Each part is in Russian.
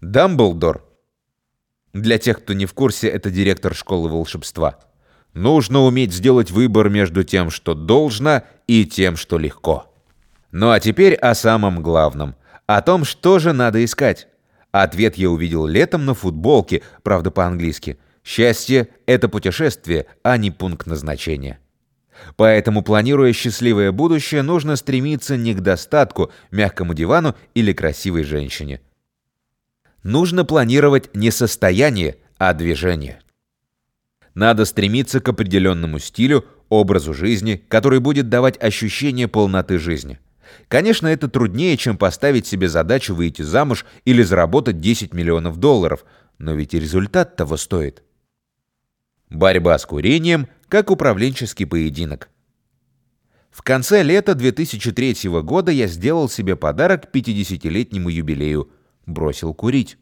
Дамблдор. Для тех, кто не в курсе, это директор школы волшебства. Нужно уметь сделать выбор между тем, что должно, и тем, что легко. Ну а теперь о самом главном. О том, что же надо искать. Ответ я увидел летом на футболке, правда по-английски. Счастье — это путешествие, а не пункт назначения. Поэтому, планируя счастливое будущее, нужно стремиться не к достатку, мягкому дивану или красивой женщине. Нужно планировать не состояние, а движение. Надо стремиться к определенному стилю, образу жизни, который будет давать ощущение полноты жизни. Конечно, это труднее, чем поставить себе задачу выйти замуж или заработать 10 миллионов долларов, но ведь и результат того стоит. Борьба с курением как управленческий поединок. В конце лета 2003 года я сделал себе подарок к 50-летнему юбилею – бросил курить.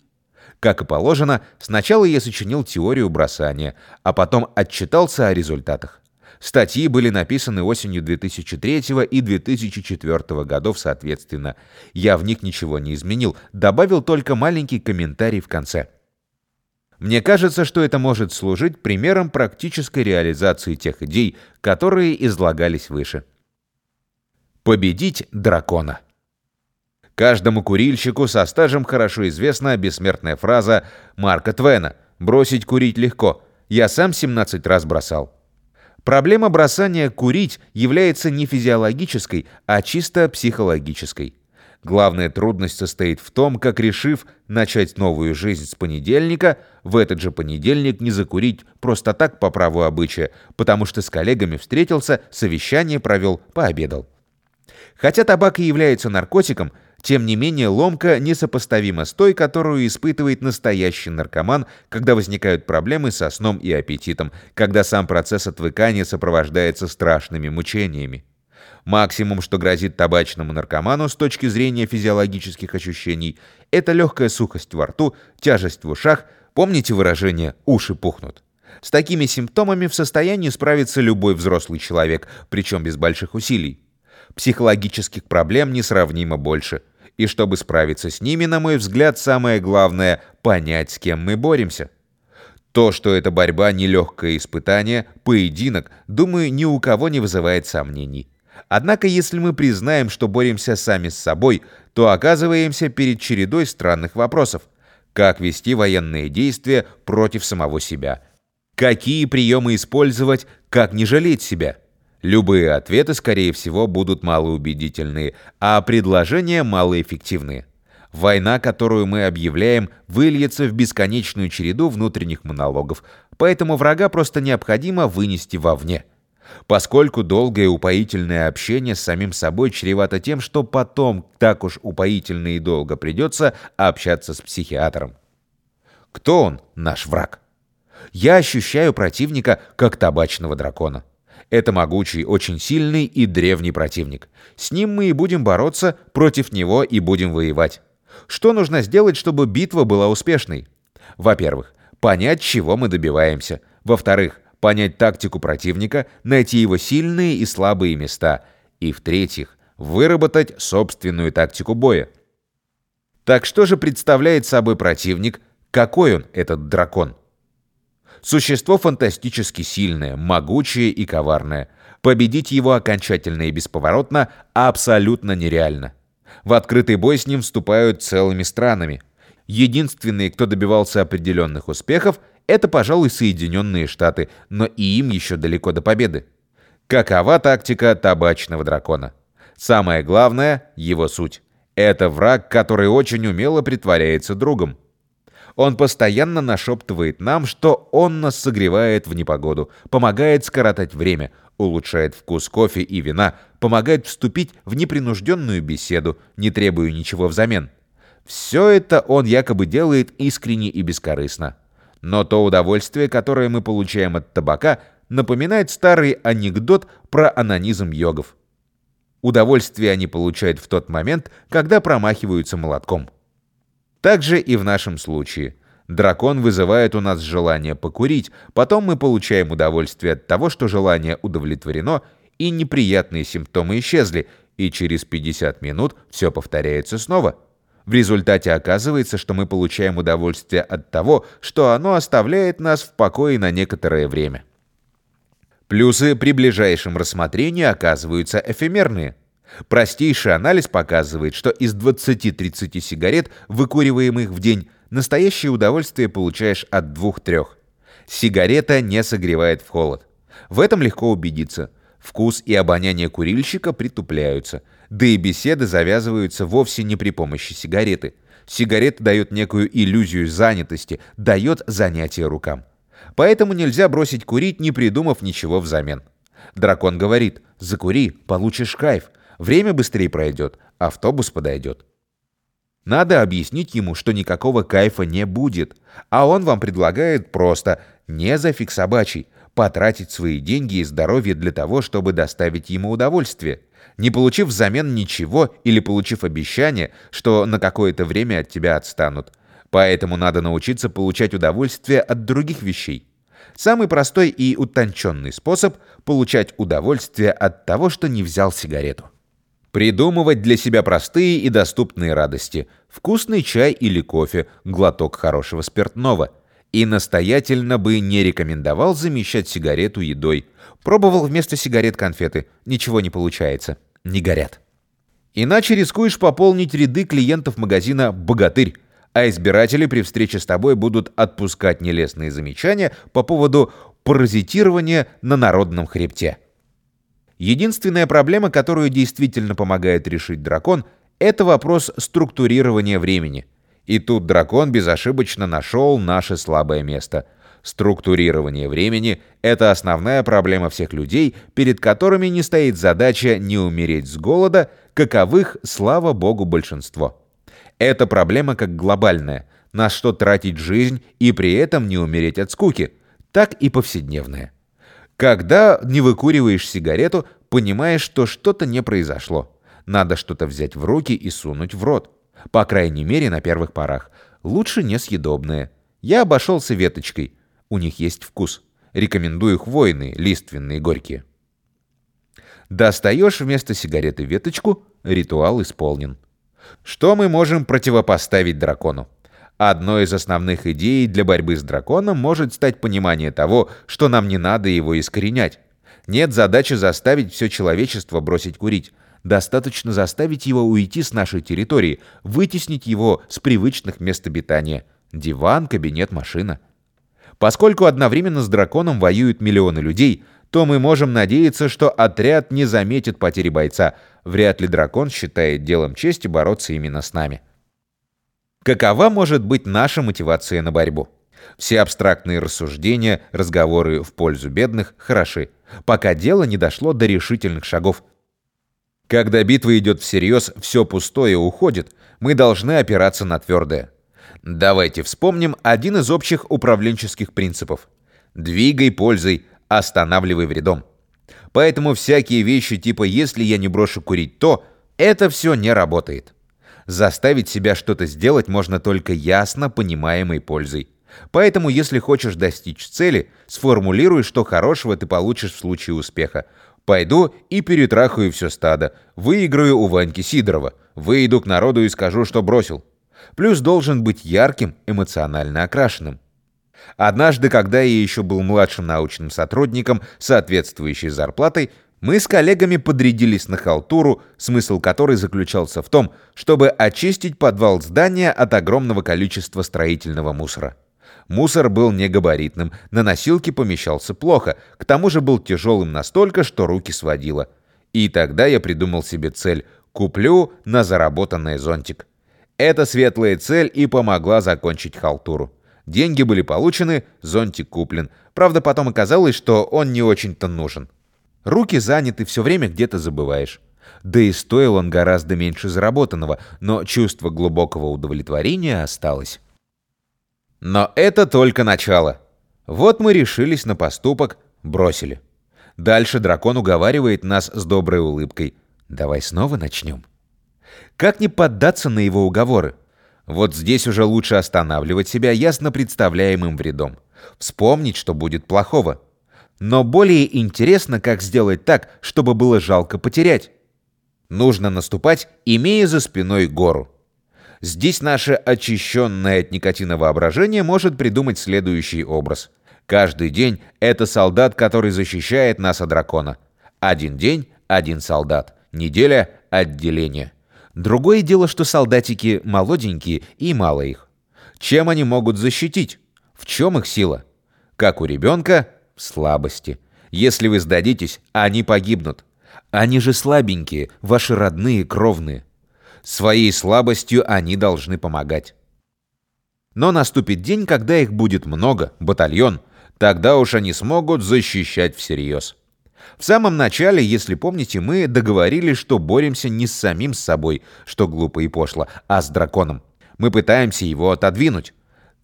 Как и положено, сначала я сочинил теорию бросания, а потом отчитался о результатах. Статьи были написаны осенью 2003 и 2004 годов соответственно. Я в них ничего не изменил, добавил только маленький комментарий в конце. Мне кажется, что это может служить примером практической реализации тех идей, которые излагались выше. Победить дракона. Каждому курильщику со стажем хорошо известна бессмертная фраза Марка Твена «Бросить курить легко. Я сам 17 раз бросал». Проблема бросания курить является не физиологической, а чисто психологической. Главная трудность состоит в том, как решив начать новую жизнь с понедельника, в этот же понедельник не закурить просто так по праву обычая, потому что с коллегами встретился, совещание провел, пообедал. Хотя табак и является наркотиком, тем не менее ломка несопоставима с той, которую испытывает настоящий наркоман, когда возникают проблемы со сном и аппетитом, когда сам процесс отвыкания сопровождается страшными мучениями. Максимум, что грозит табачному наркоману с точки зрения физиологических ощущений, это легкая сухость во рту, тяжесть в ушах, помните выражение «уши пухнут». С такими симптомами в состоянии справиться любой взрослый человек, причем без больших усилий. Психологических проблем несравнимо больше. И чтобы справиться с ними, на мой взгляд, самое главное – понять, с кем мы боремся. То, что эта борьба – нелегкое испытание, поединок, думаю, ни у кого не вызывает сомнений. Однако, если мы признаем, что боремся сами с собой, то оказываемся перед чередой странных вопросов. Как вести военные действия против самого себя? Какие приемы использовать, как не жалеть себя? Любые ответы, скорее всего, будут малоубедительные, а предложения малоэффективные. Война, которую мы объявляем, выльется в бесконечную череду внутренних монологов, поэтому врага просто необходимо вынести вовне поскольку долгое упоительное общение с самим собой чревато тем, что потом так уж упоительно и долго придется общаться с психиатром. Кто он, наш враг? Я ощущаю противника как табачного дракона. Это могучий, очень сильный и древний противник. С ним мы и будем бороться, против него и будем воевать. Что нужно сделать, чтобы битва была успешной? Во-первых, понять, чего мы добиваемся. Во-вторых, понять тактику противника, найти его сильные и слабые места, и, в-третьих, выработать собственную тактику боя. Так что же представляет собой противник, какой он, этот дракон? Существо фантастически сильное, могучее и коварное. Победить его окончательно и бесповоротно абсолютно нереально. В открытый бой с ним вступают целыми странами. Единственные, кто добивался определенных успехов, это, пожалуй, Соединенные Штаты, но и им еще далеко до победы. Какова тактика табачного дракона? Самое главное – его суть. Это враг, который очень умело притворяется другом. Он постоянно нашептывает нам, что он нас согревает в непогоду, помогает скоротать время, улучшает вкус кофе и вина, помогает вступить в непринужденную беседу, не требуя ничего взамен. Все это он якобы делает искренне и бескорыстно. Но то удовольствие, которое мы получаем от табака, напоминает старый анекдот про анонизм йогов. Удовольствие они получают в тот момент, когда промахиваются молотком. Так же и в нашем случае. Дракон вызывает у нас желание покурить, потом мы получаем удовольствие от того, что желание удовлетворено, и неприятные симптомы исчезли, и через 50 минут все повторяется снова. В результате оказывается, что мы получаем удовольствие от того, что оно оставляет нас в покое на некоторое время. Плюсы при ближайшем рассмотрении оказываются эфемерные. Простейший анализ показывает, что из 20-30 сигарет, выкуриваемых в день, настоящее удовольствие получаешь от 2-3. Сигарета не согревает в холод. В этом легко убедиться. Вкус и обоняние курильщика притупляются – да и беседы завязываются вовсе не при помощи сигареты. Сигарета дает некую иллюзию занятости, дает занятие рукам. Поэтому нельзя бросить курить, не придумав ничего взамен. Дракон говорит, закури, получишь кайф, время быстрее пройдет, автобус подойдет. Надо объяснить ему, что никакого кайфа не будет, а он вам предлагает просто не за фиг собачий, потратить свои деньги и здоровье для того, чтобы доставить ему удовольствие, не получив взамен ничего или получив обещание, что на какое-то время от тебя отстанут. Поэтому надо научиться получать удовольствие от других вещей. Самый простой и утонченный способ – получать удовольствие от того, что не взял сигарету. Придумывать для себя простые и доступные радости. Вкусный чай или кофе, глоток хорошего спиртного – и настоятельно бы не рекомендовал замещать сигарету едой. Пробовал вместо сигарет конфеты. Ничего не получается. Не горят. Иначе рискуешь пополнить ряды клиентов магазина «Богатырь», а избиратели при встрече с тобой будут отпускать нелестные замечания по поводу паразитирования на народном хребте. Единственная проблема, которую действительно помогает решить дракон, это вопрос структурирования времени – и тут дракон безошибочно нашел наше слабое место. Структурирование времени – это основная проблема всех людей, перед которыми не стоит задача не умереть с голода, каковых, слава богу, большинство. Эта проблема как глобальная – на что тратить жизнь и при этом не умереть от скуки, так и повседневная. Когда не выкуриваешь сигарету, понимаешь, что что-то не произошло. Надо что-то взять в руки и сунуть в рот. По крайней мере, на первых порах. Лучше несъедобные. Я обошелся веточкой. У них есть вкус. Рекомендую хвойные, лиственные, горькие. Достаешь вместо сигареты веточку, ритуал исполнен. Что мы можем противопоставить дракону? Одной из основных идей для борьбы с драконом может стать понимание того, что нам не надо его искоренять. Нет задачи заставить все человечество бросить курить. Достаточно заставить его уйти с нашей территории, вытеснить его с привычных мест обитания. Диван, кабинет, машина. Поскольку одновременно с драконом воюют миллионы людей, то мы можем надеяться, что отряд не заметит потери бойца. Вряд ли дракон считает делом чести бороться именно с нами. Какова может быть наша мотивация на борьбу? Все абстрактные рассуждения, разговоры в пользу бедных хороши, пока дело не дошло до решительных шагов – когда битва идет всерьез, все пустое уходит, мы должны опираться на твердое. Давайте вспомним один из общих управленческих принципов. Двигай пользой, останавливай вредом. Поэтому всякие вещи типа «если я не брошу курить то», это все не работает. Заставить себя что-то сделать можно только ясно понимаемой пользой. Поэтому, если хочешь достичь цели, сформулируй, что хорошего ты получишь в случае успеха. Пойду и перетрахаю все стадо, выиграю у Ваньки Сидорова, выйду к народу и скажу, что бросил. Плюс должен быть ярким, эмоционально окрашенным. Однажды, когда я еще был младшим научным сотрудником, соответствующей зарплатой, мы с коллегами подрядились на халтуру, смысл которой заключался в том, чтобы очистить подвал здания от огромного количества строительного мусора. Мусор был негабаритным, на носилке помещался плохо, к тому же был тяжелым настолько, что руки сводило. И тогда я придумал себе цель – куплю на заработанный зонтик. Эта светлая цель и помогла закончить халтуру. Деньги были получены, зонтик куплен. Правда, потом оказалось, что он не очень-то нужен. Руки заняты, все время где-то забываешь. Да и стоил он гораздо меньше заработанного, но чувство глубокого удовлетворения осталось. Но это только начало. Вот мы решились на поступок, бросили. Дальше дракон уговаривает нас с доброй улыбкой. Давай снова начнем. Как не поддаться на его уговоры? Вот здесь уже лучше останавливать себя ясно представляемым вредом. Вспомнить, что будет плохого. Но более интересно, как сделать так, чтобы было жалко потерять. Нужно наступать, имея за спиной гору. Здесь наше очищенное от никотина воображение может придумать следующий образ. Каждый день это солдат, который защищает нас от дракона. Один день – один солдат. Неделя – отделение. Другое дело, что солдатики молоденькие и мало их. Чем они могут защитить? В чем их сила? Как у ребенка – слабости. Если вы сдадитесь, они погибнут. Они же слабенькие, ваши родные, кровные. Своей слабостью они должны помогать. Но наступит день, когда их будет много, батальон. Тогда уж они смогут защищать всерьез. В самом начале, если помните, мы договорились, что боремся не с самим собой, что глупо и пошло, а с драконом. Мы пытаемся его отодвинуть.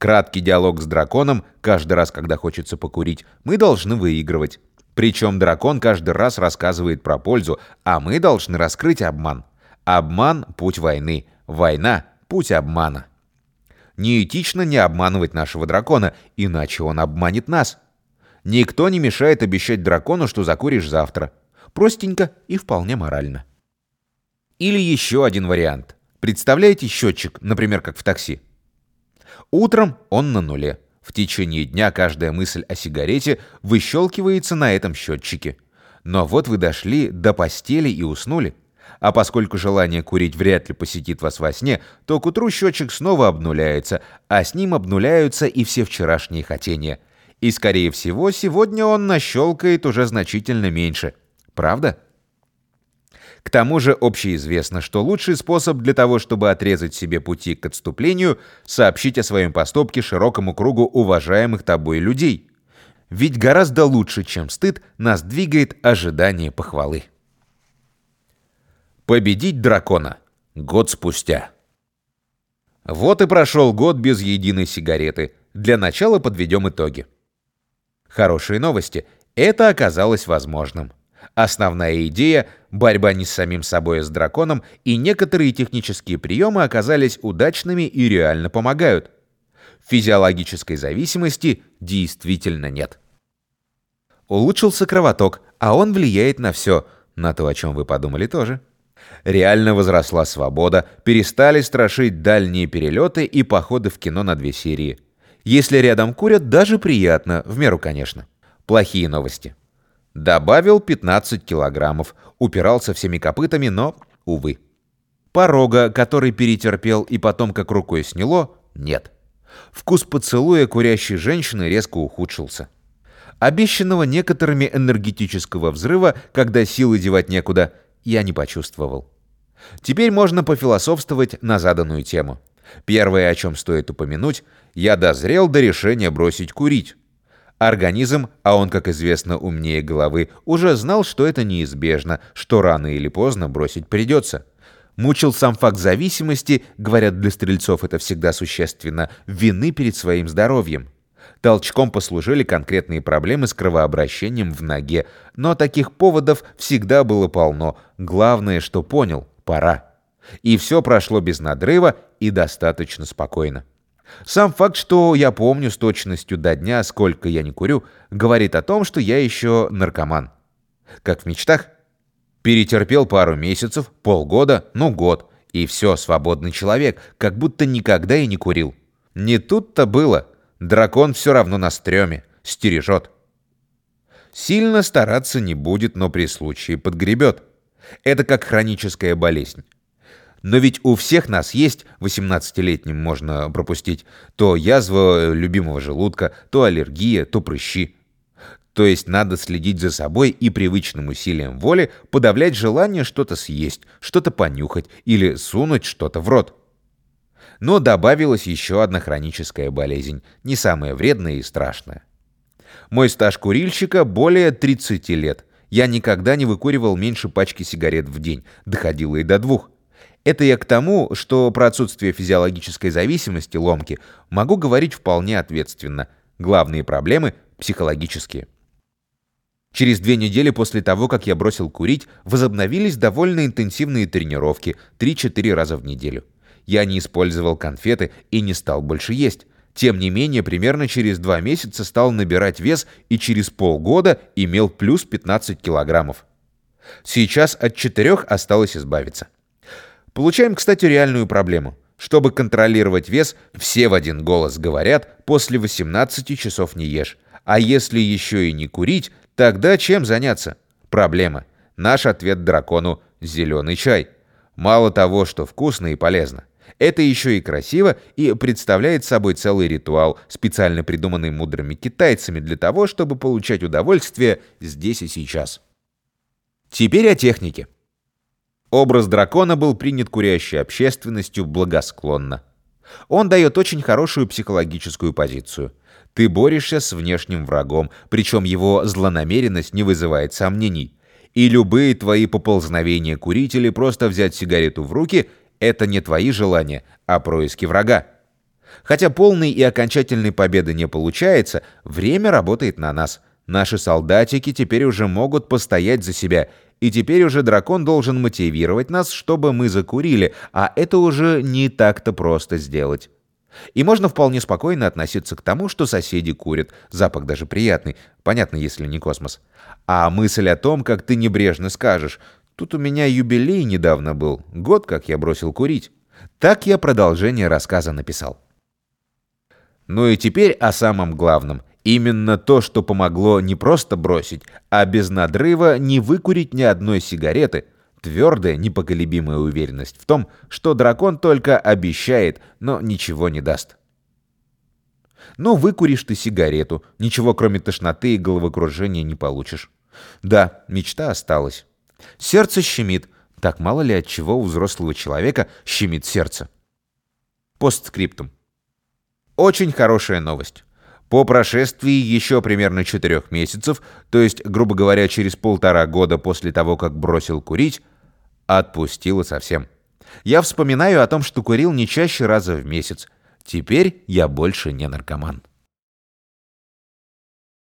Краткий диалог с драконом, каждый раз, когда хочется покурить, мы должны выигрывать. Причем дракон каждый раз рассказывает про пользу, а мы должны раскрыть обман. Обман – путь войны, война – путь обмана. Неэтично не обманывать нашего дракона, иначе он обманет нас. Никто не мешает обещать дракону, что закуришь завтра. Простенько и вполне морально. Или еще один вариант. Представляете счетчик, например, как в такси? Утром он на нуле. В течение дня каждая мысль о сигарете выщелкивается на этом счетчике. Но вот вы дошли до постели и уснули. А поскольку желание курить вряд ли посетит вас во сне, то к утру счетчик снова обнуляется, а с ним обнуляются и все вчерашние хотения. И, скорее всего, сегодня он нащелкает уже значительно меньше. Правда? К тому же общеизвестно, что лучший способ для того, чтобы отрезать себе пути к отступлению, сообщить о своем поступке широкому кругу уважаемых тобой людей. Ведь гораздо лучше, чем стыд, нас двигает ожидание похвалы. Победить дракона. Год спустя. Вот и прошел год без единой сигареты. Для начала подведем итоги. Хорошие новости. Это оказалось возможным. Основная идея – борьба не с самим собой, а с драконом, и некоторые технические приемы оказались удачными и реально помогают. Физиологической зависимости действительно нет. Улучшился кровоток, а он влияет на все, на то, о чем вы подумали тоже. Реально возросла свобода, перестали страшить дальние перелеты и походы в кино на две серии. Если рядом курят, даже приятно, в меру, конечно. Плохие новости. Добавил 15 килограммов, упирался всеми копытами, но, увы. Порога, который перетерпел и потом как рукой сняло, нет. Вкус поцелуя курящей женщины резко ухудшился. Обещанного некоторыми энергетического взрыва, когда силы девать некуда, я не почувствовал. Теперь можно пофилософствовать на заданную тему. Первое, о чем стоит упомянуть, я дозрел до решения бросить курить. Организм, а он, как известно, умнее головы, уже знал, что это неизбежно, что рано или поздно бросить придется. Мучил сам факт зависимости, говорят, для стрельцов это всегда существенно, вины перед своим здоровьем. Толчком послужили конкретные проблемы с кровообращением в ноге, но таких поводов всегда было полно. Главное, что понял – пора. И все прошло без надрыва и достаточно спокойно. Сам факт, что я помню с точностью до дня, сколько я не курю, говорит о том, что я еще наркоман. Как в мечтах. Перетерпел пару месяцев, полгода, ну год, и все, свободный человек, как будто никогда и не курил. Не тут-то было. Дракон все равно на стреме, стережет. Сильно стараться не будет, но при случае подгребет. Это как хроническая болезнь. Но ведь у всех нас есть, 18-летним можно пропустить, то язва любимого желудка, то аллергия, то прыщи. То есть надо следить за собой и привычным усилием воли подавлять желание что-то съесть, что-то понюхать или сунуть что-то в рот. Но добавилась еще одна хроническая болезнь, не самая вредная и страшная. Мой стаж курильщика более 30 лет. Я никогда не выкуривал меньше пачки сигарет в день, доходило и до двух. Это я к тому, что про отсутствие физиологической зависимости ломки могу говорить вполне ответственно. Главные проблемы – психологические. Через две недели после того, как я бросил курить, возобновились довольно интенсивные тренировки 3-4 раза в неделю. Я не использовал конфеты и не стал больше есть. Тем не менее, примерно через два месяца стал набирать вес и через полгода имел плюс 15 килограммов. Сейчас от четырех осталось избавиться. Получаем, кстати, реальную проблему. Чтобы контролировать вес, все в один голос говорят, после 18 часов не ешь. А если еще и не курить, тогда чем заняться? Проблема. Наш ответ дракону – зеленый чай. Мало того, что вкусно и полезно. Это еще и красиво и представляет собой целый ритуал, специально придуманный мудрыми китайцами для того, чтобы получать удовольствие здесь и сейчас. Теперь о технике. Образ дракона был принят курящей общественностью благосклонно. Он дает очень хорошую психологическую позицию. Ты борешься с внешним врагом, причем его злонамеренность не вызывает сомнений. И любые твои поползновения курителей просто взять сигарету в руки – это не твои желания, а происки врага. Хотя полной и окончательной победы не получается, время работает на нас. Наши солдатики теперь уже могут постоять за себя – и теперь уже дракон должен мотивировать нас, чтобы мы закурили, а это уже не так-то просто сделать. И можно вполне спокойно относиться к тому, что соседи курят. Запах даже приятный. Понятно, если не космос. А мысль о том, как ты небрежно скажешь, «Тут у меня юбилей недавно был. Год, как я бросил курить». Так я продолжение рассказа написал. Ну и теперь о самом главном – Именно то, что помогло не просто бросить, а без надрыва не выкурить ни одной сигареты. Твердая, непоколебимая уверенность в том, что дракон только обещает, но ничего не даст. Ну, выкуришь ты сигарету, ничего кроме тошноты и головокружения не получишь. Да, мечта осталась. Сердце щемит. Так мало ли от чего у взрослого человека щемит сердце. Постскриптум. Очень хорошая новость. По прошествии еще примерно четырех месяцев, то есть, грубо говоря, через полтора года после того, как бросил курить, отпустило совсем. Я вспоминаю о том, что курил не чаще раза в месяц. Теперь я больше не наркоман.